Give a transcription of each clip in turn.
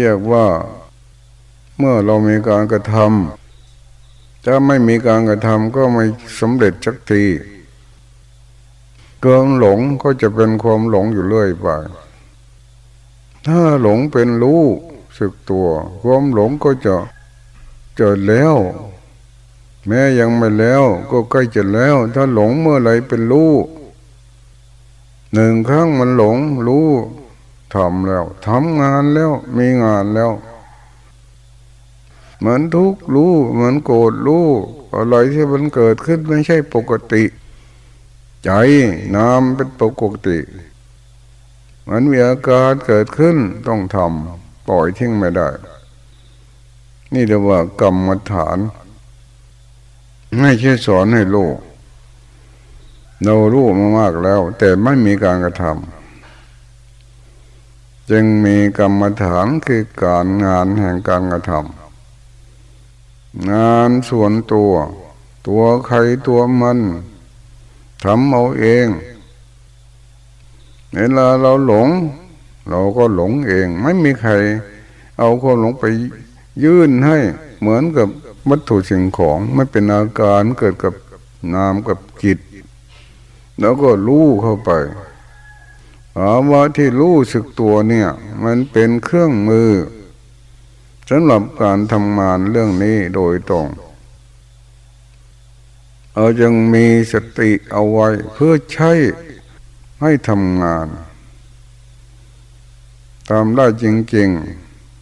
เรียกว่า เมื่อเรามีการกระทำถ้าไม่มีการกระทำก็ไม่สำเร็จสักทีเกิงหลงก็จะเป็นความหลงอยู่เรื่อยไป ถ้าหลงเป็นรู้สึกตัว ความหลงก็จะเจอแล้ว แม้ยังไม่แล้วก็ใกล้จะแล้ว ถ้าหลงเมื่อไรเป็นรู้หนึ่งครั้งมันหลงรู้ ทำแล้วทำงานแล้วมีงานแล้ว เหมือนทุกข์รู้ เหมือนโกรธรู้อะไรที่มันเกิดขึ้นไม่ใช่ปกติ ใจน้ำเป็นปกติมันมีอาการเกิดขึ้นต้องทำปล่อยทิ้งไม่ได้ นี่เรียกว่ากรรมฐานไม่ใช่สอนให้รู้เรารู้มามากแล้ว แต่ไม่มีการกระทำ จึงมีกรรมฐานคือการงานแห่งการกระทำงานส่วนตัว ตัวใครตัวมันทำเอาเองเวลาเราหลง เราก็หลงเอง ไม่มีใคร เอาคนหลงไปยื่นให้ เหมือนกับวัตถุสิ่งของไม่เป็นอาการเกิดกับนามกับจิต แล้วก็รู้เข้าไป อาว่าที่รู้สึกตัวเนี่ย มันเป็นเครื่องมือสำหรับการทำงานเรื่องนี้โดยตรงเราจึงมีสติเอาไว้เพื่อใช้ให้ทำงานทำได้จริง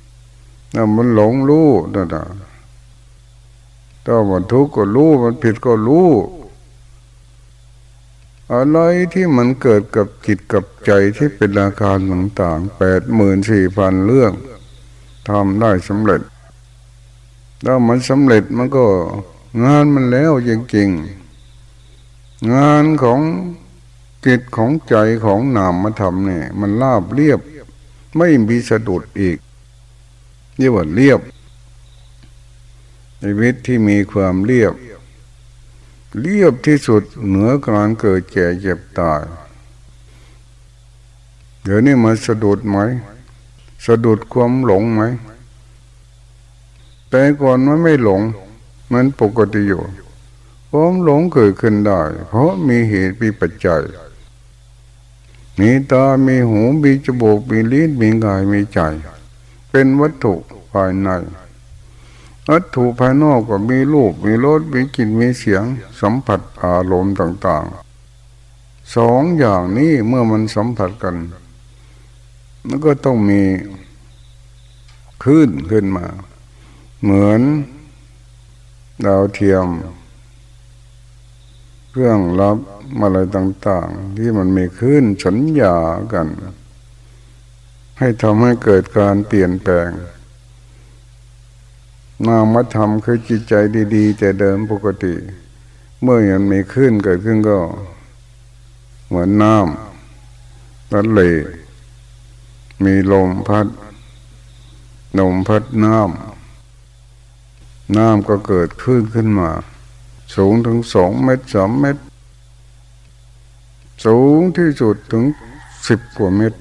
ๆนั่นมันหลงรู้นะนะถ้ามันทุกข์ก็รู้ มันผิดก็รู้ อะไรที่มันเกิดกับจิตกับใจที่เป็นอาการต่างๆแปดหมื่นสี่พันเรื่องทำได้สำเร็จ ถ้ามันสำเร็จมันก็งานมันแล้วจริงๆ งานของจิตของใจของนามมาทำเนี่ย มันราบเรียบ ไม่มีสะดุดอีกเรียกว่าเรียบชีวิตที่มีความเรียบ เรียบที่สุดเหนือการเกิดแก่เจ็บตาย เดี๋ยวนี้มันสะดุดไหม สะดุดความหลงไหม แต่ก่อนมันไม่หลง มันปกติอยู่ความหลงเกิดขึ้นได้ เพราะมีเหตุมีปัจจัย มีตา มีหู มีจมูก มีลิ้น มีกาย มีใจ เป็นวัตถุภายใน วัตถุภายนอกก็มีรูปมีรสมีกลิ่นมีเสียง สัมผัสอารมณ์ต่าง ๆ สองอย่างนี้เมื่อมันสัมผัสกันมันก็ต้องมีคลื่นขึ้นมา เหมือนดาวเทียม เครื่องรับอะไรต่าง ๆ ที่มันมีคลื่นสัญญากัน ให้ทำให้เกิดการเปลี่ยนแปลง นามธรรมคือจิตใจดีๆแต่เดิมปกติ เมื่อมันมีคลื่นเกิดขึ้นก็ เหมือนน้ำนัดเลมีลมพัดลมพัดน้ำน้ำก็เกิดขึ้นขึ้นมา สูงถึงสองเมตรสามเมตร สูงที่สุดถึงสิบกว่าเมตร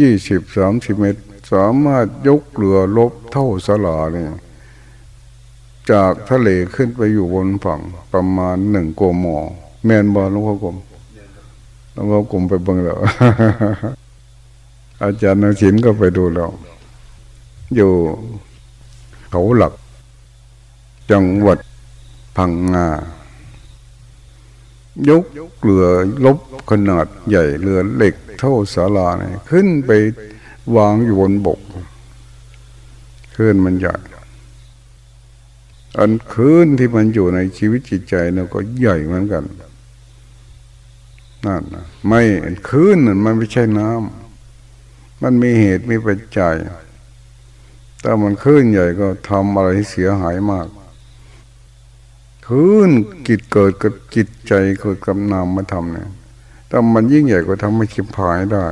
ยี่สิบสามสิบเมตร สามารถยกเรือลบเท่าสลาเนี่ยจากทะเลขึ้นไปอยู่บนฝั่งประมาณหนึ่งโกมอ แมนบอลหลวงพ่อกรมหลวงพ่อกรมไปเบิ่งแล้วอาจารย์นศิลก็ไปดูแล้ว อยู่เขาหลัก จังหวัดพังงา ยกเรือลบขนาดใหญ่เรือเหล็กเท่าศาลาเนี่ยขึ้นไปวางอยู่บนบกขึ้นมันใหญ่อันคืนที่มันอยู่ในชีวิตจิตใจเนี่ยก็ใหญ่เหมือนกันนั่นนะไม่คืนนั่นมันไม่ใช่น้ำมันมีเหตุมีปัจจัยถ้ามันขึ้นใหญ่ก็ทำอะไรเสียหายมาก ขึ้นกิจเกิดกับจิตใจเกิดกับนามมาทำเนี่ยถ้ามันยิ่งใหญ่ก็ทำให้ชิบหายได้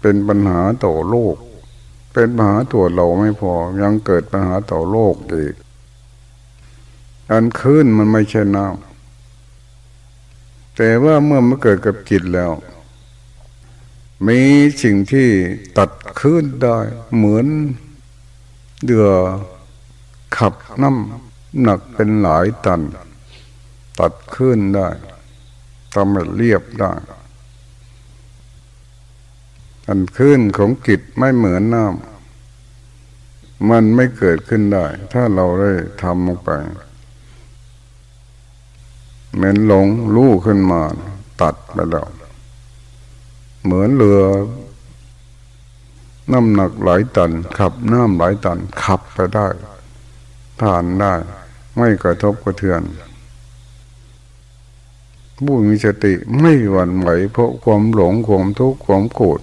เป็นปัญหาต่อโลก เป็นปัญหาตัวเราไม่พอ ยังเกิดปัญหาต่อโลกอีก อันขึ้นมันไม่ใช่น้ำแต่ว่าเมื่อมันเกิดกับจิตแล้ว มีสิ่งที่ตัดขึ้นได้ เหมือนเดือขับน้ำ หนักเป็นหลายตัน ตัดขึ้นได้ทำให้เรียบได้อันขึ้นของกิจไม่เหมือนน้ำมันไม่เกิดขึ้นได้ ถ้าเราได้ทำลงไป เหมือนหลงลู่ขึ้นมา ตัดไปแล้ว เหมือนเรือน้ำหนักหลายตัน ขับน้ำหลายตัน ขับไปได้ ผ่านได้ ไม่กระทบกระเทือนผู้มีสติไม่หวั่นไหวเพราะความหลงความทุกข์ความโกรธ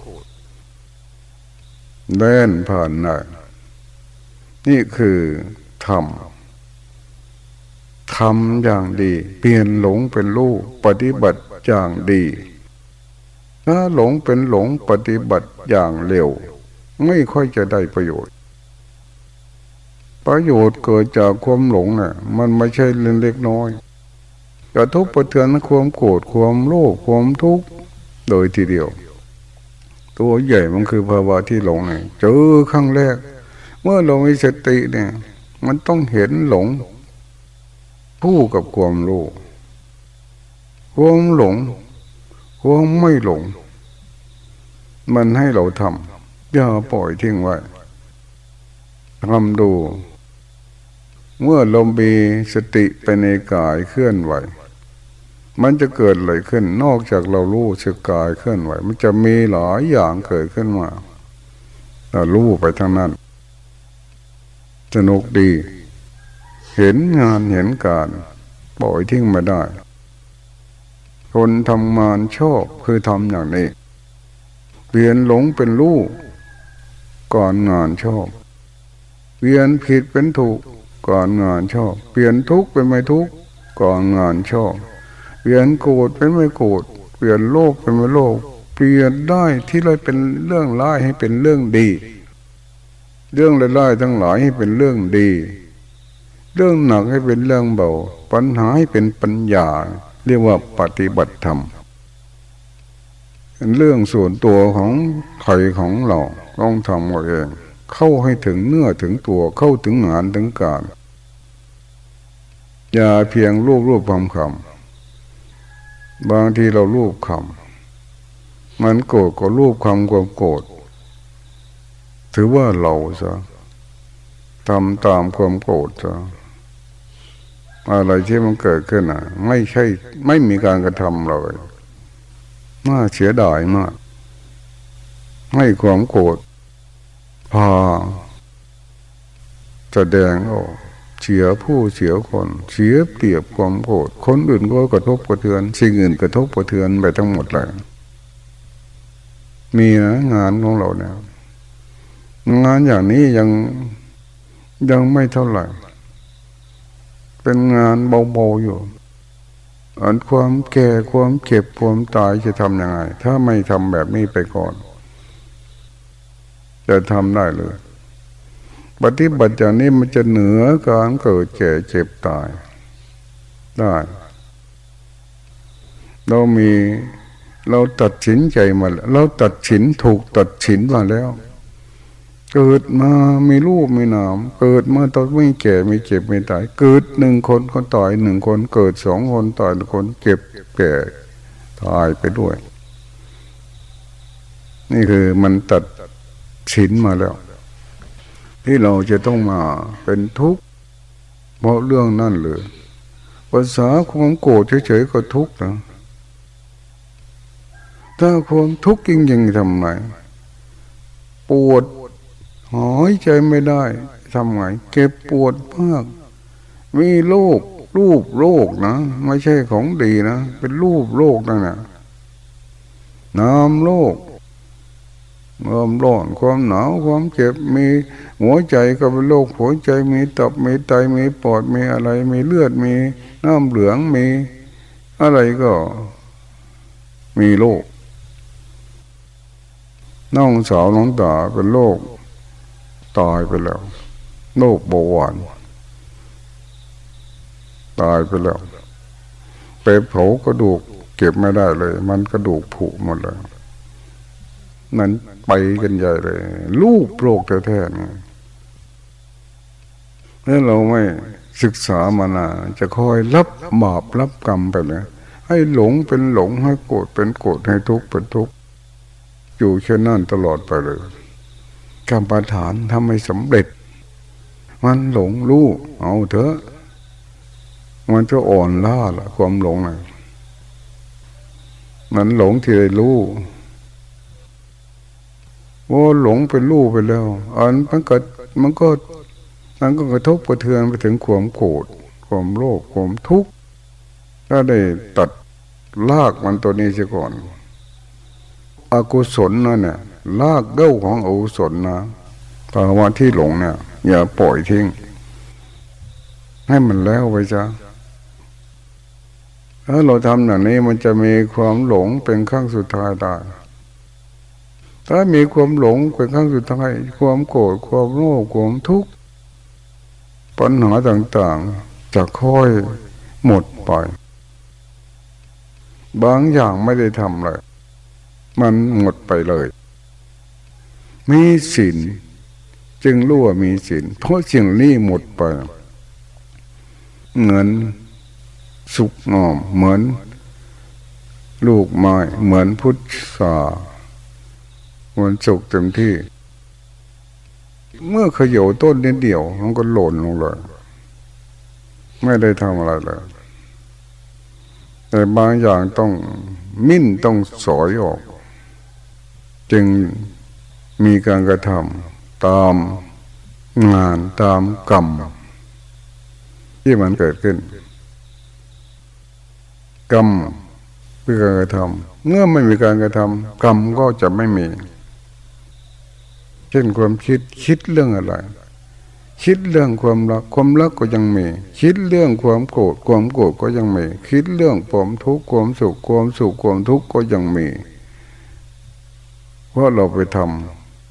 เล่นผ่านได้นี่คือธรรมทำอย่างดี เปลี่ยนหลงเป็นรู้ปฏิบัติอย่างดี ถ้าหลงเป็นหลงปฏิบัติอย่างเร็ว ไม่ค่อยจะได้ประโยชน์ ประโยชน์เกิดจากความหลงน่ะ มันไม่ใช่เล็กน้อยกระทบประเทือนความโกรธความโลภความทุกข์โดยทีเดียว ตัวใหญ่มันคือภาวะที่หลงเนี่ยเจอครั้งแรก เมื่อเรามีสติเนี่ย มันต้องเห็นหลงผู้กับความรู้ความหลงความไม่หลง มันให้เราทำอย่าปล่อยทิ้งไว้ทำดู เมื่อลมบีสติไปในกายเคลื่อนไหว มันจะเกิดอะไรขึ้นนอกจากเรารู้สึกกายเคลื่อนไหว มันจะมีหลายอย่างเกิดขึ้นมาเรารู้ไปทั้งนั้นสนุกดี เห็นงานเห็นการปล่อยทิ้งมาได้ คนทำงานชอบคือทำอย่างนี้เปลี่ยนหลงเป็นรู้ก่อนงานชอบเปลี่ยนผิดเป็นถูก ก่อนงานชอบ เปลี่ยนทุกข์เป็นไม่ทุกข์ก่อนงานชอบ เปลี่ยนโกรธเป็นไม่โกรธเปลี่ยนโลภเป็นไม่โลภเปลี่ยนได้ที่เราเป็นเรื่องร้ายให้เป็นเรื่องดี เรื่องร้ายทั้งหลายให้เป็นเรื่องดี เรื่องหนักให้เป็นเรื่องเบา ปัญหาให้เป็นปัญญา เรียกว่าปฏิบัติธรรมเป็นเรื่องส่วนตัวของใครของเราต้องทำเอาเอง เข้าให้ถึงเนื้อถึงตัวเข้าถึงงานถึงการอย่าเพียงรูปรูปความคำบางทีเราลูบคำมันโกรธก็ลูบคำความโกรธถือว่าเราซะทำตามความโกรธซะอะไรที่มันเกิดขึ้นอะ ไม่ใช่ไม่มีการกระทำเลยน่าเสียดายมากให้ความโกรธ พาแสดงออกเสียผู้เสียคนเสียเปรียบความโกรธคนอื่นก็กระทบกระเทือน สิ่งอื่นกระทบกระเทือนไปทั้งหมดเลยมีนะงานของเราเนี่ยงานอย่างนี้ยังยังไม่เท่าไหร่ เป็นงานเบาๆอยู่อันความแก่ความเก็บความตายจะทำยังไง ถ้าไม่ทำแบบนี้ไปก่อน จะทำได้เลย ปฏิบัติอย่างนี้มันจะเหนือการเกิดแก่เจ็บตายได้ เรามีเราตัดสินใจมาแล้วเราตัดสินถูกตัดสินมาแล้ว เกิดมามีลูกมีนาม เกิดมาตอนไม่แก่ไม่เจ็บไม่ตาย เกิดหนึ่งคนคนตายหนึ่งคน เกิดสองคนตายหนึ่งคน เก็บแก่ตายไปด้วย นี่คือมันตัด สินมาแล้ว ที่เราจะต้องมาเป็นทุกข์เพราะเรื่องนั่นเลยภาษาความโกรธเฉยๆก็ทุกข์นะถ้าความทุกข์จริงๆทำไงปวดหายใจไม่ได้ทำไงเก็บปวดมาก มีโรครูปโรคนะไม่ใช่ของดีนะ เป็นรูปโรคนั่นะน้ำโรค ความร้อนความหนาวความเจ็บมีหัวใจก็เป็นโรคหัวใจมีตับมีไตมีปอดมีอะไร มีเลือดมีน้ำเหลืองมี อะไรก็มีโรคน้องสาวน้องตาเป็นโรคตายไปแล้วโรคเบาหวานตายไปแล้วไปเผากระดูกเก็บไม่ได้เลย มันกระดูกผุหมดเลย นั้นไปกันใหญ่เลยลูกโลกแท้ๆนี่ถ้าเราไม่ศึกษามานาจะคอยรับบาปรับกรรมไปเลยให้หลงเป็นหลงให้โกรธเป็นโกรธให้ทุกข์เป็นทุกข์อยู่เช่นนั้นตลอดไปเลยกรรมฐานทำให้สำเร็จ มันหลงรู้เอาเถอะ มันจะอ่อนล้าละความหลงนะมันหลงที่ได้รู้ ว่าหลงเป็นรู้ไปแล้วอันมันก็มันก็มันก็กระทบกระเทือนไปถึงความโกรธความโลภความทุกข์ถ้าได้ตัดลากมันตัวนี้เสียก่อน อกุศลนั่นเนี่ยลากเก้าของอกุศลนะภาวะที่หลงเนี่ย อย่าปล่อยทิ้ง ให้มันแล้วไปจ้ะถ้าเราทำอย่างนี้มันจะมีความหลงเป็นขั้งสุดท้ายได้ ถ้ามีความหลงเป็นขั้งสุดท้ายความโกรธความโลภความทุกข์ปัญหาต่างๆ จะค่อยหมดไป บางอย่างไม่ได้ทำเลย มันหมดไปเลย มีศีลจึงรู้ว่ามีศีลเพราะสิ่งนี้หมดไปเงินสุกงอมเหมือน ลูกไม้เหมือนพุทธา มือนสุกเต็มที่ เมื่อเขย่าต้นนิดเดียว มันก็หล่นลงเลย ไม่ได้ทำอะไรเลย แต่บางอย่างต้องมิ้นต้องสอยออก จึงมีการกระทำตามงานตามกรรมที่มันเกิดขึ้น กรรมคือการกระทำเมื่อไม่มีการกระทำกรรมก็จะไม่มี เช่นความคิดคิดเรื่องอะไร คิดเรื่องความรักความรักก็ยังมี คิดเรื่องความโกรธความโกรธก็ยังมี คิดเรื่องความทุกข์ความสุขความสุขความทุกข์ก็ยังมีเพราะเราไปท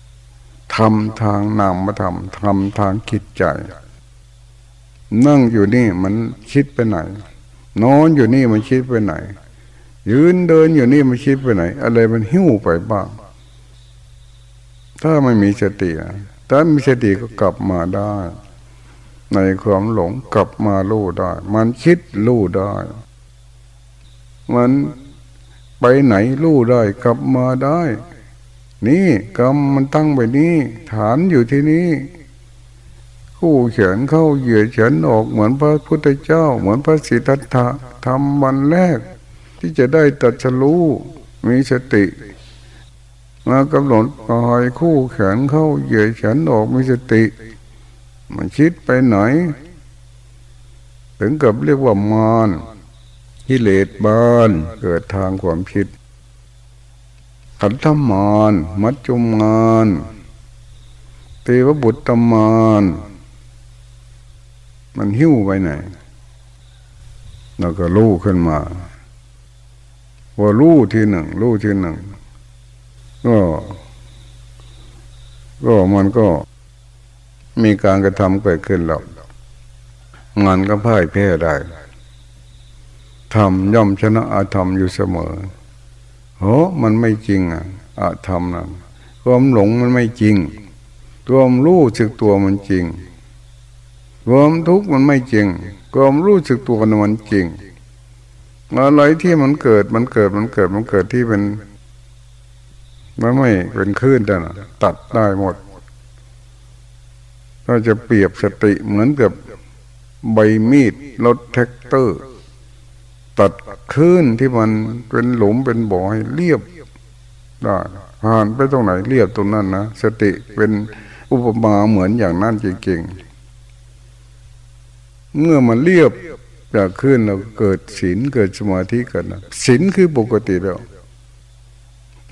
ำทำทางนามมาทำทำทางคิดใจ นั่งอยู่นี่มันคิดไปไหน นอนอยู่นี่มันคิดไปไหน ยืนเดินอยู่นี่มันคิดไปไหน อะไรมันหิ้วไปบ้าง ถ้าไม่มีสติถ้ามีสติก็กลับมาได้ ในความหลงกลับมาลู่ได้ มันคิดลู่ได้ มันไปไหนลู่ได้กลับมาได้ นี่กรรมมันตั้งไปนี่ฐานอยู่ที่นี่คู่เขียนเข้าเหยื่อเขียนออกเหมือนพระพุทธเจ้า เหมือนพระสิทธัตถะทำวันแรก ที่จะได้ตัดฉลูมีสติ มากำหนดปล่อยคู่แขนเข้าเหยื่อเขียนออกมีสติ มันคิดไปไหน ถึงกับเรียกว่ามารกิเลสบานเกิดทางความคิดขันธมารมัจจุมานเทวบุตรมานมันหิ้วไปไหนแล้วก็รู้ขึ้นมาว่ารู้ที่หนึ่งรู้ที่หนึ่ง ก็ก็มันก็มีการกระทำเกิดขึ้นแล้วงานก็พ่ายแพ้ได้ทำย่อมชนะอาธรรมอยู่เสมอโหมันไม่จริงอะอาธรรมนะความหลงมันไม่จริงความรู้สึกตัวมันจริงความทุกข์มันไม่จริงความรู้สึกตัวมันจริงอะไรที่มันเกิดมันเกิดมันเกิดมันเกิดที่เป็น มันไม่เป็นคลื่นแต่นะตัดได้หมดเราจะเปรียบสติเหมือนกับใบมีดรถแท็กเตอร์ ตัดคลื่นที่มันเป็นหลุมเป็นบ่อให้เรียบได้ผ่านไปตรงไหนเรียบตรงนั้นนะสติเป็นอุปมาเหมือนอย่างนั้นจริงๆเมื่อมันเรียบจากขึ้นเราเกิดศีลเกิดสมาธิกันนะศีลคือปกติแล้ว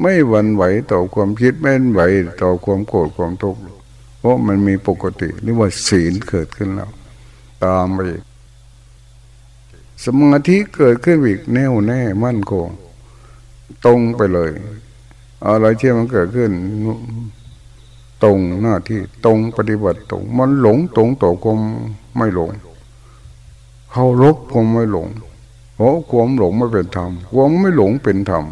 ไม่หวั่นไหวต่อความคิดไม่ไหวต่อความโกรธความทุกข์เพราะมันมีปกติเรียกว่าศีลเกิดขึ้นแล้ว ตามไปสมาธิเกิดขึ้นอีกแน่วแน่มั่นคงตรงไปเลยอะไรที่มันเกิดขึ้น ตรงหน้าที่ตรงปฏิบัติตรง มันหลงตรงต่อความไม่หลง เขารบความไม่หลงเพราะความหลงไม่เป็นธรรมความไม่หลงเป็นธรรม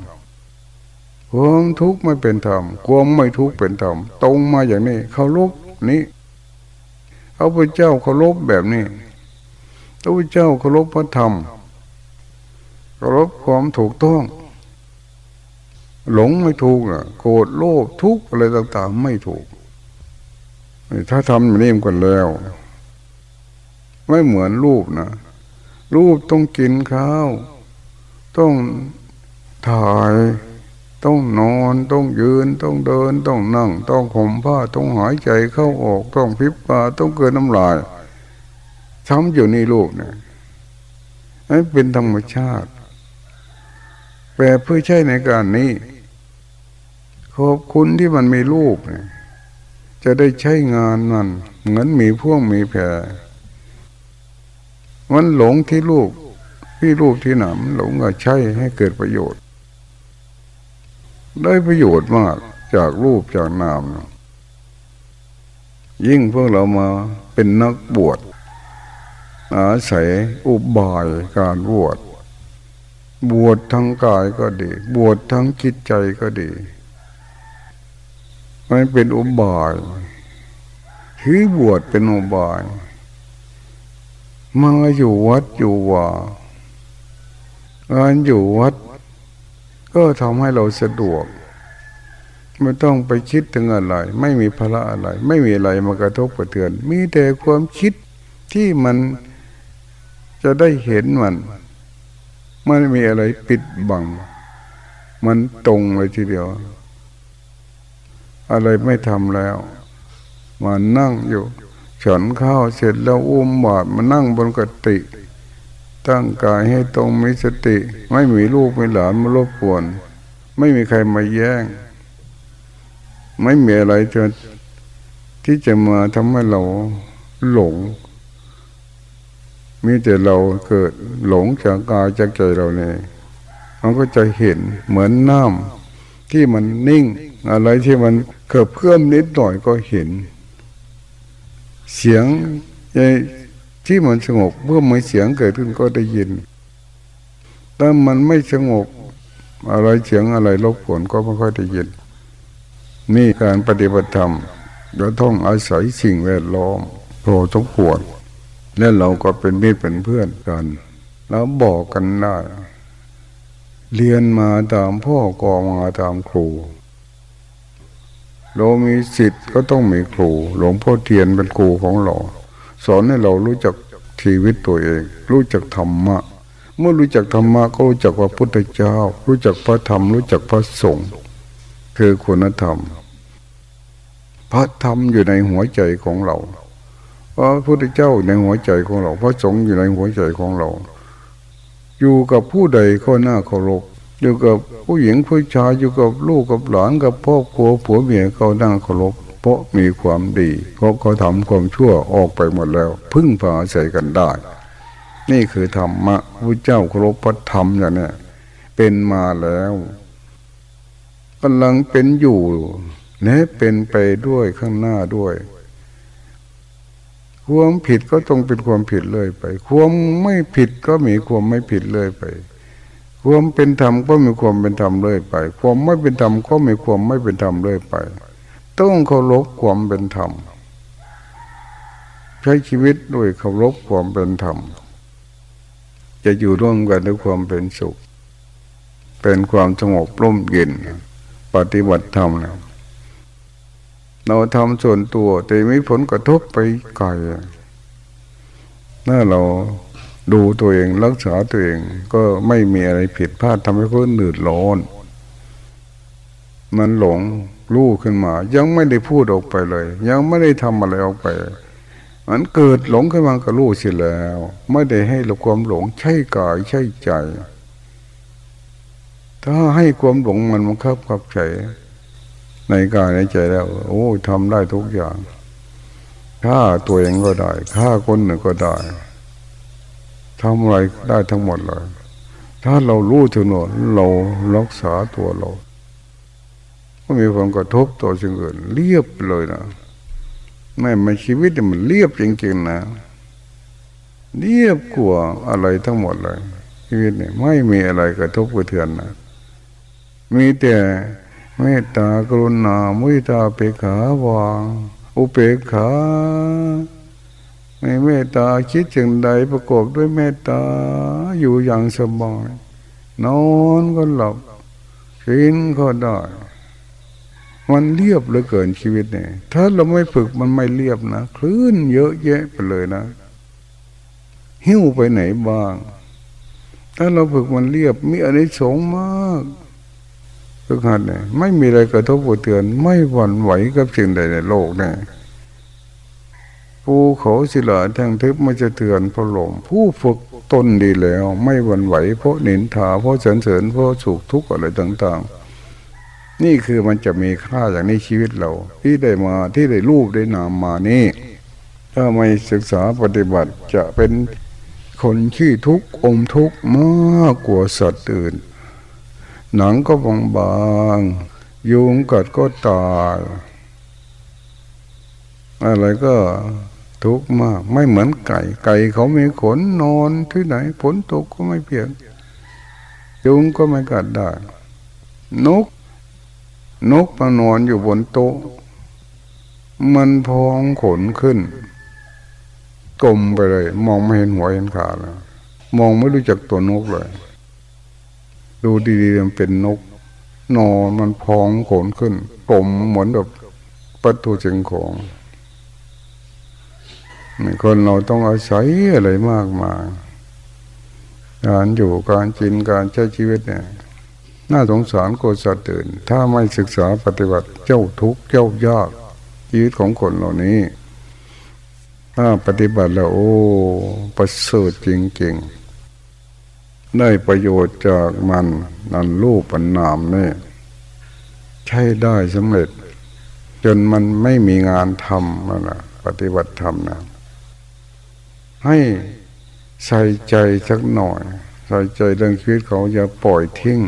ความทุกข์ไม่เป็นธรรมความไม่ทุกข์เป็นธรรมตรงมาอย่างนี้เคารพนี้พระพุทธเจ้าเคารพแบบนี้พระพุทธเจ้าเคารพพระธรรมเคารพความถูกต้อง หลงไม่ถูกอะ โกรธโลภทุกข์อะไรต่างๆ ไม่ถูก ถ้าทำอย่างนี้กันแล้ว ไม่เหมือนรูปนะรูปต้องกินข้าว ต้องถ่าย ต้องนอนต้องยืนต้องเดินต้องนั่ง ต้องข่มผ้าต้องหายใจเข้าออกต้องพิบตาต้องเกินน้ำลายทำอยู่ในรูปเนี่ยนั่นเป็นธรรมชาติแปลเพื่อใช้ในการนี้ ขอบคุณที่มันมีรูปเนี่ยจะได้ใช้งานมันเหมือนมีพ่วงมีแพรมันหลงที่รูปที่รูปที่หนามหลงก็ใช้ให้เกิดประโยชน์ ได้ประโยชน์มากจากรูปจากนามยิ่งพวกเรามาเป็นนักบวชอาศัยอุบายการบวชบวชทั้งกายก็ดี บวชทั้งจิตใจก็ดีมันเป็นอุบายถือบวชเป็นอุบาย มาอยู่วัดอยู่ว่างานอยู่วัด ก็ทำให้เราสะดวก ไม่ต้องไปคิดถึงอะไร ไม่มีภาระอะไร ไม่มีอะไรมากระทบกระเทือน มีแต่ความคิดที่มันจะได้เห็นมันไม่มีอะไรปิดบัง มันตรงเลยทีเดียว อะไรไม่ทำแล้วมานั่งอยู่ฉันข้าวเสร็จแล้วอุ้มบาดมานั่งบนกติ ตั้งกายให้ตรงมีสติ ไม่มีลูกไม่หลานมารบกวน ไม่มีใครมาแย่ง ไม่มีอะไรจะที่จะมาทำให้เราหลง มีแต่เราเกิดหลงจากกายจากใจเราเนี่ยมันก็จะเห็นเหมือนน้ำที่มันนิ่ง อะไรที่มันเกิดเพิ่มนิดหน่อยก็เห็น เสียง ที่มันสงบเมื่อมีเสียงเกิดขึ้นก็ได้ยินถ้ามันไม่สงบอะไรเสียงอะไรรบกวนก็ไม่ค่อยได้ยิน นี่การปฏิบัติธรรมเราต้องอาศัยสิ่งแวดล้อมโปรทุกขวดและเราก็เป็นมิตรเป็นเพื่อนกัน แล้วบอกกันได้ เรียนมาตามพ่อกอมาตามครู เรามีสิทธิ์ก็ต้องมีครู หลวงพ่อเทียนเป็นครูของเรา สอนให้เรารู้จักชีวิตตัวเอง รู้จักธรรมะ เมื่อรู้จักธรรมะก็รู้จักพระพุทธเจ้า รู้จักพระธรรม รู้จักพระสงฆ์คือคุณธรรม พระธรรมอยู่ในหัวใจของเราพระพุทธเจ้าในหัวใจของเรา พระสงฆ์อยู่ในหัวใจของเรา อยู่กับผู้ใดก็น่าเคารพอยู่กับผู้หญิงผู้ชายอยู่กับลูกกับหลานกับพ่อผัวผัวเมียเขานั่งเคารพ เพราะมีความดี เพราะเขาทำความชั่วออกไปหมดแล้ว พึ่งพาใส่กันได้ นี่คือธรรมะพระเจ้าเคารพพระธรรมอย่างนี้เป็นมาแล้วกำลังเป็นอยู่และเป็นไปด้วยข้างหน้าด้วย ความผิดก็ต้องเป็นความผิดเลยไป ความไม่ผิดก็มีความไม่ผิดเลยไป ความเป็นธรรมก็มีความเป็นธรรมเลยไป ความไม่เป็นธรรมก็มีความไม่เป็นธรรมเลยไป ต้องเคารพความเป็นธรรม ใช้ชีวิตด้วยเคารพความเป็นธรรม จะอยู่ร่วมกันด้วยความเป็นสุข เป็นความสงบร่มเย็น ปฏิบัติธรรมนะเราทำส่วนตัวแต่มีผลกระทบไปไกลถ้าเราดูตัวเองรักษาตัวเองก็ไม่มีอะไรผิดพลาดทำให้คนหนืดร้อน มันหลง รู้ขึ้นมา ยังไม่ได้พูดออกไปเลย ยังไม่ได้ทำอะไรออกไปมันเกิดหลงขึ้นมาก็รู้สิแล้ว ไม่ได้ให้เราความหลงใช่กายใช่ใจ ถ้าให้ความหลงมันมันคับขับใจในกายในใจแล้ว โอ้ทำได้ทุกอย่างฆ่าตัวเองก็ได้ฆ่าคนหนึ่งก็ได้ทำอะไรได้ทั้งหมดเลย ถ้าเรารู้ถึงหนเรารักษาตัวเรา ก็มีความกระทบต่อสิ่งอื่นเรียบเลยนะไม่ไม่ชีวิตมันเรียบจริงๆนะเรียบกว่าอะไรทั้งหมดเลยชีวิตเนี่ยไม่มีอะไรกระทบกระเทือนนะมีแต่เมตตากรุณามุตาเปขาวางอุเปกขาไม่เมตตาคิดจึงใดประกอบด้วยเมตตาอยู่อย่างสบายนอนก็หลับกินก็ได้ มันเรียบเหลือเกินชีวิตเนี่ย ถ้าเราไม่ฝึกมันไม่เรียบนะคลื่นเยอะแยะไปเลยนะ หิ้วไปไหนบ้าง ถ้าเราฝึกมันเรียบมีอะไรสงมากฝึกหัดเนี่ยไม่มีอะไรกระทบกระเทือน ไม่หวั่นไหวกับสิ่งใดในโลกเนี่ยภูเขาศิลาท่งทึบไม่จะเตือนพระลมผู้ฝึกตนดีแล้ว ไม่หวั่นไหวเพราะนินทาเพราะเสริญเสริญเพราะสุขทุกข์อะไรต่าง ๆ นี่คือมันจะมีค่าอย่างในชีวิตเรา ที่ได้มาที่ได้รูปได้นามมานี่ ถ้าไม่ศึกษาปฏิบัติจะเป็นคนที่ทุกข์อมทุกข์มากกว่าสัตว์อื่น หนังก็บางบางยุงกัดก็ตายอะไรก็ทุกข์มากไม่เหมือนไก่ ไก่เขามีขนนอนที่ไหนฝนตกก็ไม่เปียกยุงก็ไม่กัดได้นก นกมานอนอยู่บนโต๊ะ มันพองขนขึ้นกลมไปเลย มองไม่เห็นหัวเห็นขาแล้ว มองไม่รู้จักตัวนกเลย ดูดีๆมันเป็นนก นอนมันพองขนขึ้นกลมเหมือนแบบประตูเชิงของคนเราต้องอาศัยอะไรมากมายการอยู่การกินการใช้ชีวิตเนี่ย น่าสงสารคนสัตว์ตื่น ถ้าไม่ศึกษาปฏิบัติเจ้าทุกข์เจ้ายากชีวิตของคนเหล่านี้ ถ้าปฏิบัติแล้วโอ้ประเสริฐจริงๆได้ประโยชน์จากมันนันรูปปันนามนี่ใช้ได้สำเร็จ จนมันไม่มีงานทำนั่นแหละปฏิบัติธรรมนะให้ใส่ใจสักหน่อย ใส่ใจเรื่องชีวิตเขาอย่าปล่อยทิ้ง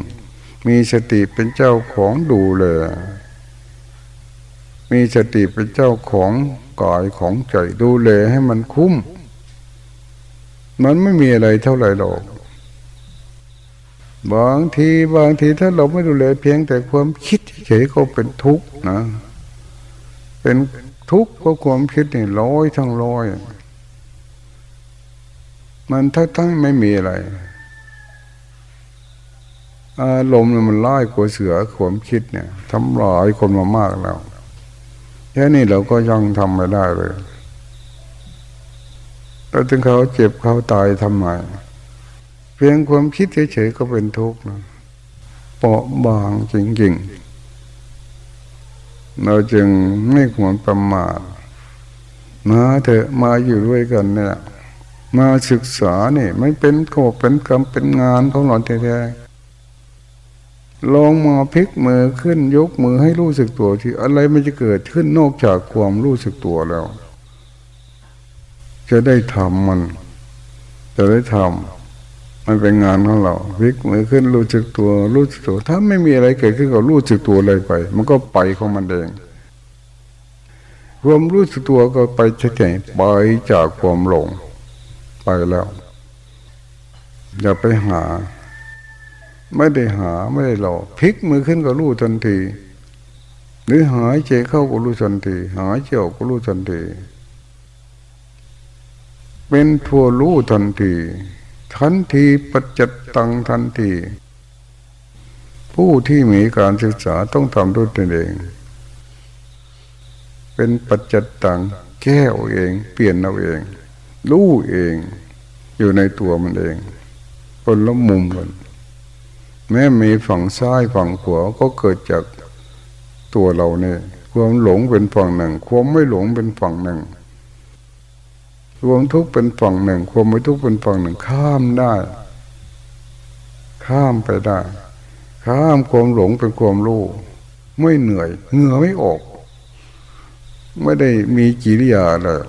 มีสติเป็นเจ้าของดูเลย มีสติเป็นเจ้าของกายของใจดูแลให้มันคุ้ม มันไม่มีอะไรเท่าไหร่หรอกบางทีบางทีถ้าเราไม่ดูแลเพียงแต่ความคิดเฉยก็เป็นทุกข์นะ เป็นทุกข์เพราะความคิดนี่ร้อยทั้งร้อย มันทั้งทั้งไม่มีอะไร อารมณ์มันไล่กลัวเสือขวมคิดเนี่ยทำลายคนมามากแล้วแค่นี้เราก็ยังทำไม่ได้เลยแต่ถึงเขาเจ็บเขาตายทำไมเพียงความคิดเฉยๆก็เป็นทุกข์นะเปราะบางจริงๆ เราจึงไม่ควรประมาทมาเถอะมาอยู่ด้วยกันเนี่ยมาศึกษาเนี่ยไม่เป็นโกเป็นกรรมเป็นงานของเราแท้ๆ ลองมาพลิกมือขึ้นยกมือให้รู้สึกตัวที่อะไรมันจะเกิดขึ้นนอกจากความรู้สึกตัวแล้ว จะได้ทำมัน จะได้ทำมันเป็นงานของเราพลิกมือขึ้นรู้สึกตัวรู้สึกตัว ถ้าไม่มีอะไรเกิดขึ้นก็รู้สึกตัวอะไรไป มันก็ไปของมันเองความรู้สึกตัวก็ไปเฉยๆไปจากความหลงไปแล้ว อย่าไปหา ไม่ได้หาไม่ได้หลอกพลิกมือขึ้นก็รู้ทันที หรือหายใจเข้าก็รู้ทันที หายใจออกก็รู้ทันที เป็นทัวรู้ทันที ทันทีปัจจตังทันที ผู้ที่มีการศึกษาต้องทำด้วยตนเอง เป็นปัจจตังแก้เอาเอง เปลี่ยนเอาเองรู้เอง อยู่ในตัวมันเองคนละมุมกัน แม้มีฝั่งซ้ายฝั่งขวาก็เกิดจากตัวเราเนี่ยความหลงเป็นฝั่งหนึ่ง ความไม่หลงเป็นฝั่งหนึ่งความทุกข์เป็นฝั่งหนึ่ง ความไม่ทุกข์เป็นฝั่งหนึ่ง ข้ามได้ ข้ามไปได้ ข้ามความหลงเป็นความรู้ไม่เหนื่อยเหงื่อไม่ออก ไม่ได้มีกิริยาเลย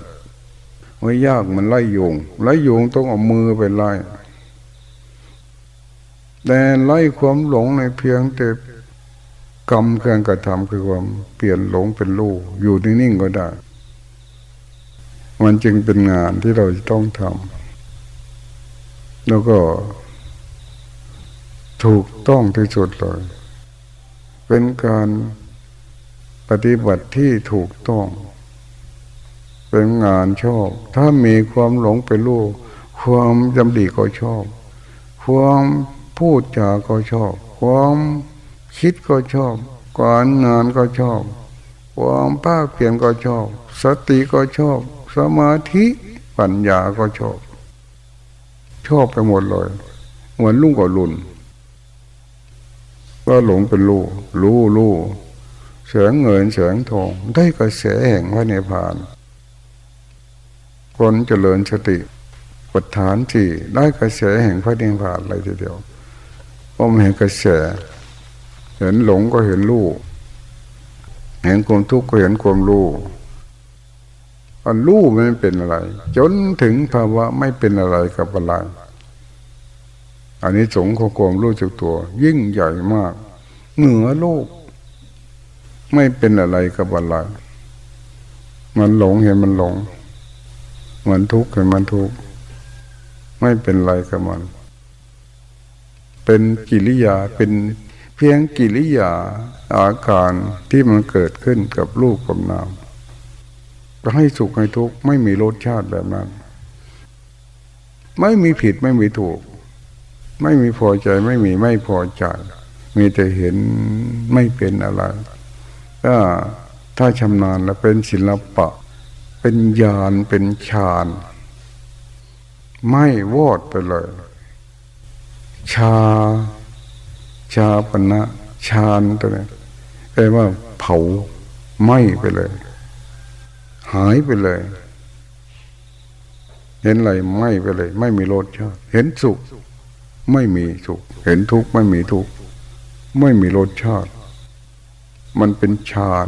ไม่ยากมันไล่ยุงไล่ยุงต้องเอามือไปไล่ แต่ไล่ความหลงในเพียงแต่กรรมการกระทำคือความเปลี่ยนหลงเป็นรู้อยู่นิ่งๆก็ได้ มันจึงเป็นงานที่เราต้องทำแล้วก็ ถูกต้องที่สุดเลย เป็นการปฏิบัติที่ถูกต้อง เป็นงานชอบ ถ้ามีความหลงไปรู้ความจำดีก็ชอบ ความ พูดจาก็ชอบ ความคิดก็ชอบการงานก็ชอบ ความภาคเพียรก็ชอบ สติก็ชอบ สมาธิปัญญาก็ชอบ ชอบไปหมดเลยเหมือนลุงกับลุนก็หลงเป็นลูรู้รู้เสียงเงินเสียงทองได้กระแสแห่งพระเนพาน คนเจริญสติปัฏฐานที่ได้กระแสแห่งพระเนพานอะไรทีเดียว เพราะมันเห็นกระแสเห็นหลงก็เห็นรู้เห็นความทุกข์ก็เห็นความรู้อันรู้มันเป็นอะไร จนถึงภาวะไม่เป็นอะไรกับอะไรอันนี้สงของความรู้จักตัว ยิ่งใหญ่มาก เหนือโลก ไม่เป็นอะไรกับอะไรมันหลงเห็นมันหลง มันทุกข์เห็นมันทุกข์ไม่เป็นไรกับมัน เป็นกิริยาเป็นเพียงกิริยาอาการที่มันเกิดขึ้นกับรูปกับนามจะให้สุขให้ทุกข์ไม่มีรสชาติแบบนั้น ไม่มีผิดไม่มีถูก ไม่มีพอใจไม่มีไม่พอใจ มีแต่เห็นไม่เป็นอะไรก็ถ้าชำนาญแล้วเป็นศิลปะ เป็นญาณเป็นฌาน ไม่วอดไปเลย ชา ชาปณะฌานตัวนี้แปลว่าเผาไหม้ไปเลย หายไปเลย เห็นอะไรไหม้ไปเลย ไม่มีรสชาติเห็นสุข ไม่มีสุข เห็นทุกข์ไม่มีทุกข์ไม่มีรสชาติ มันเป็นฌาน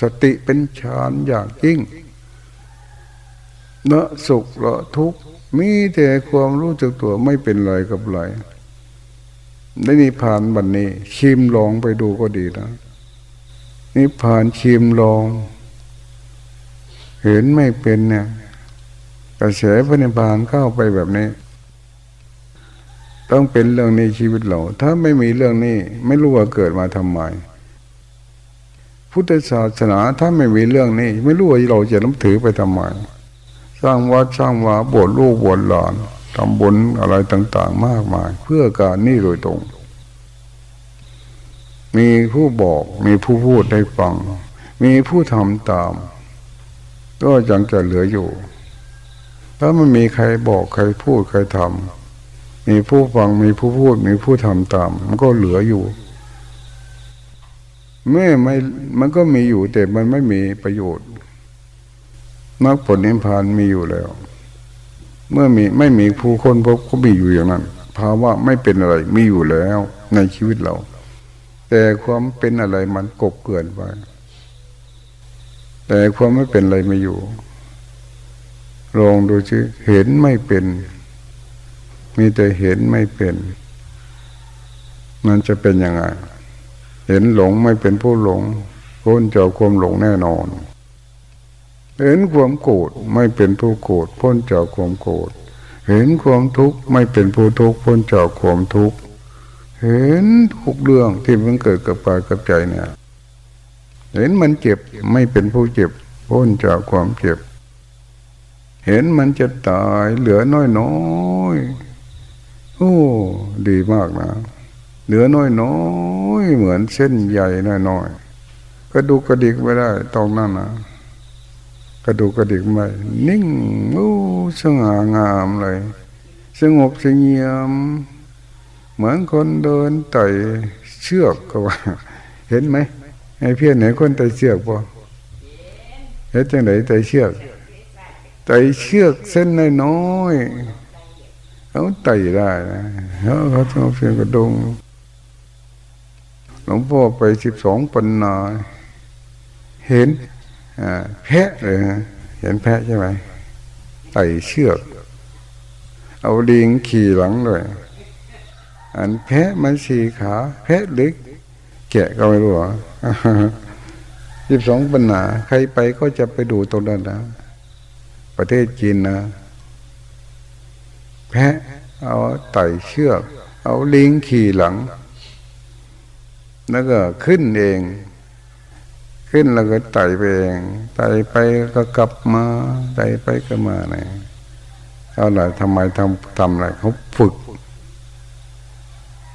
สติเป็นฌานอย่างยิ่งเนอะสุขละทุกข์ มีแต่ความรู้จักตัวไม่เป็นไรกับไรในนิพานบันนี้ ชิมลองไปดูก็ดีนะนิพานชิมลอง เห็นไม่เป็นเนี่ยกระแสพระนิพพานเข้าไปแบบนี้ ต้องเป็นเรื่องในชีวิตเรา ถ้าไม่มีเรื่องนี้ ไม่รู้ว่าเกิดมาทำไมพุทธศาสนาถ้าไม่มีเรื่องนี้ ไม่รู้ว่าเราจะนับถือไปทำไม สร้างวัดสร้างวาบวชลูกบวชหลานทำบุญอะไรต่าง ๆ มากมาย เพื่อการนี้โดยตรง มีผู้บอกมีผู้พูดให้ฟัง มีผู้ทำตาม ก็ยังจะเหลืออยู่ถ้ามันมีใครบอกใครพูดใครทำมีผู้ฟังมีผู้พูด มีผู้ทำตาม มันก็เหลืออยู่เมื่อไม่มันก็มีอยู่แต่มันไม่มีประโยชน์ มรรคผลนิพพานมีอยู่แล้ว เมื่อมีไม่มีผู้คนพบก็มีอยู่อย่างนั้นภาวะไม่เป็นอะไรมีอยู่แล้วในชีวิตเรา แต่ความเป็นอะไรมันกบเกินไป แต่ความไม่เป็นอะไรไม่อยู่ลองดูชิเห็นไม่เป็น มีแต่เห็นไม่เป็น มันจะเป็นยังไง เห็นหลงไม่เป็นผู้หลงพ้นจากความหลงแน่นอน เห็นความโกรธไม่เป็นผู้โกรธพ้นจากความโกรธเห็นความทุกข์ไม่เป็นผู้ทุกข์พ้นจากความทุกข์เห็นทุกเรื่องที่มันเกิดกับปายกับใจเนี่ย เห็นมันเจ็บไม่เป็นผู้เจ็บพ้นจากความเจ็บ เห็นมันจะตายเหลือน้อยน้อยโอ้ดีมากนะ เหลือน้อยน้อยเหมือนเส้นใหญ่น้อยน้อยกระดูกกระดิกไม่ได้ตรงนั้นนะ กระดูกกระดิกไม่นิ่งโอ้สง่างามเลย สงบสงเงียม เหมือนคนเดินไต่เชือกก็ว่า เห็นไหมไอ้เพี้ยนไหนคนไต่เชือกป่เห็นจังไหนไต่เชือกไต่เชือกเส้นน้อยเขาไต่ได้นะเขาเขาต้องเพียงกระดงหลวงพ่อไปสิบสองปันนา เห็น แพะเลยฮะเห็นแพะใช่ไหมไต่เชือก เอาดิงขี่หลังเลยอันแพะมันสี่ขา แพะเล็กแกะก็ไม่รู้อยี่สิบสองปัญหาใครไปก็จะไปดูตรงนั้นนะประเทศจีนนะแพะเอาไต่เชือก เอาลิงขี่หลัง แล้วก็ขึ้นเอง ขึ้นแล้วก็ไต่ไปเองไต่ไปก็กลับมาไต่ไปก็มาไงเอาล่ะทำไมทำทำอะไรเขาฝึก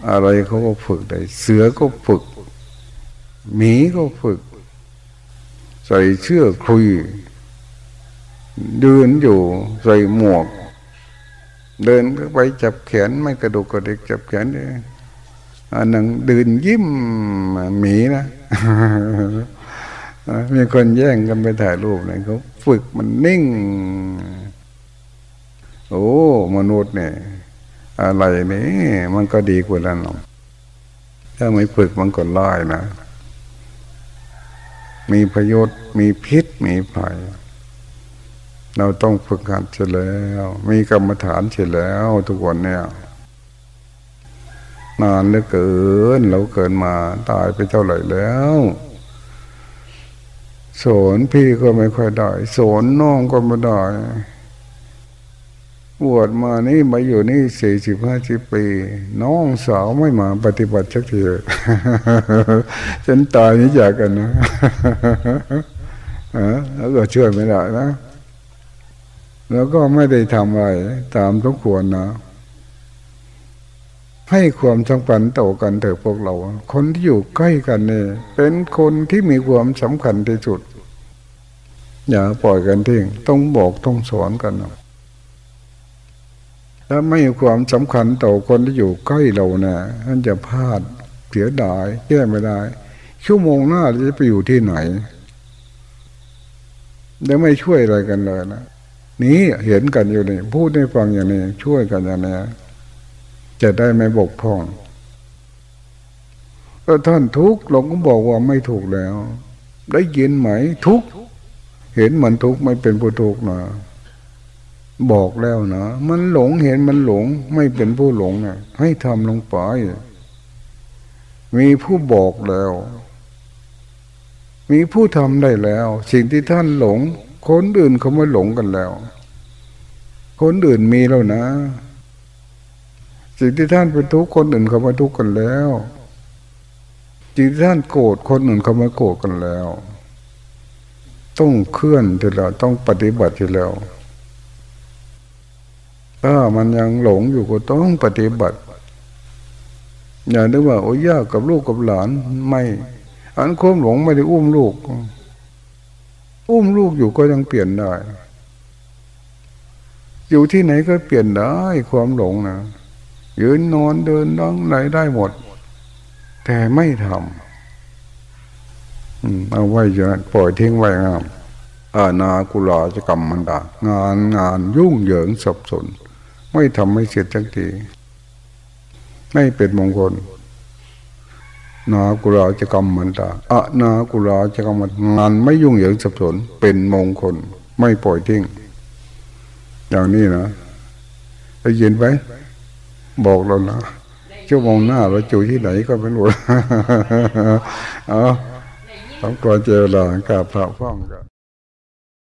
อะไรเขาก็ฝึกได้ เสือก็ฝึกหมีก็ฝึก ใส่เชือกคุยเดินอยู่ใส่หมวก เดินไปจับแขนไม่กระดูกกระดิกจับแขนเลยอันนั้นเดินยิ้มหมีนะ มีคนแย่งกันไปถ่ายรูปเนี่ยเขาฝึกมันนิ่ง โอ้มนุษย์เนี่ย อะไรนี่มันก็ดีกว่านั้นหรอกถ้าไม่ฝึกมันก็ล่ายนะ มีประโยชน์มีพิษมีภัย เราต้องฝึกหัดเสร็จแล้ว มีกรรมฐานเสร็จแล้ว ทุกวันเนี่ยนานเหลือเกินเราเกินมาตายไปเท่าไหร่แล้ว สอนพี่ก็ไม่ค่อยได้สอนน้องก็ไม่ได้บวชมานี่มาอยู่นี่สี่สิบห้าสิบปี น้องสาวไม่มาปฏิบัติสักทีฉันตายนี่จากกันนะแล้วก็ช่วยไม่ได้นะ แล้วก็ไม่ได้ทำอะไร ตามทุกควรนะ ให้ความสำคัญต่อกันเถอะพวกเรา คนที่อยู่ใกล้กันเนี่ยเป็นคนที่มีความสำคัญที่สุด อย่าปล่อยกันทิ้งต้องบอกต้องสอนกันนะถ้าไม่มีความสำคัญต่อคนที่อยู่ใกล้เราเนะี่ยท่านจะพลาดเสียดายแก้ไม่ได้ ชั่วโมงหน้าจะไปอยู่ที่ไหนเดี๋ยวไม่ช่วยอะไรกันเลยนะนี้เห็นกันอยู่นี่พูดให้ฟังอย่างนี้ ช่วยกันอย่างนี้ จะได้ไม่บกพร่องถ้าท่านทุกข์เราก็บอกว่าไม่ถูกแล้ว ได้ยินไหมทุกข์เห็นมันทุกข์ไม่เป็นผู้ทุกข์นะบอกแล้วนะมันหลงเห็นมันหลง ไม่เป็นผู้หลงนะให้ทำลงไปมีผู้บอกแล้ว มีผู้ทำได้แล้ว สิ่งที่ท่านหลง คนอื่นเขาไม่หลงกันแล้ว คนอื่นมีแล้วนะ สิ่งที่ท่านเป็นทุกข์คนอื่นเขาม่ทุกข์กันแล้วสิ่งที่ท่านโกรธคนอื่นเขาม่โกรธกันแล้ว ต้องเคลื่อนทีและต้องปฏิบัติทีแล้วถ้ามันยังหลงอยู่ก็ต้องปฏิบัติ อย่านึกว่าโอ้ยากกับลูกกับหลานไม่อันความหลงไม่ได้อุ้มลูก อุ้มลูกอยู่ก็ยังเปลี่ยนได้ อยู่ที่ไหนก็เปลี่ยนได้ความหลงนะ ยืนนอนเดินนั่งไหนได้หมด แต่ไม่ทำเอาไว้อย่างนั้นปล่อยทิ้งไว้งามอาณากุลาจะกรรมมันดางานงานยุ่งเหยิงสับสน ไม่ทำไม่เสร็จจังทีไม่เป็นมงคลนากุลาจะกรรมมันตาอะนากุลาจะกรรมงานไม่ยุ่งเหยิงสับสนเป็นมงคล ไม่ปล่อยทิ้ง อย่างนี้นะได้ยินไหม บอกเรานะชั่วโมงหน้าเราจูที่ไหนก็ไม่รู้เอาต้องกรเจอหลังกับพระฟ้องกัน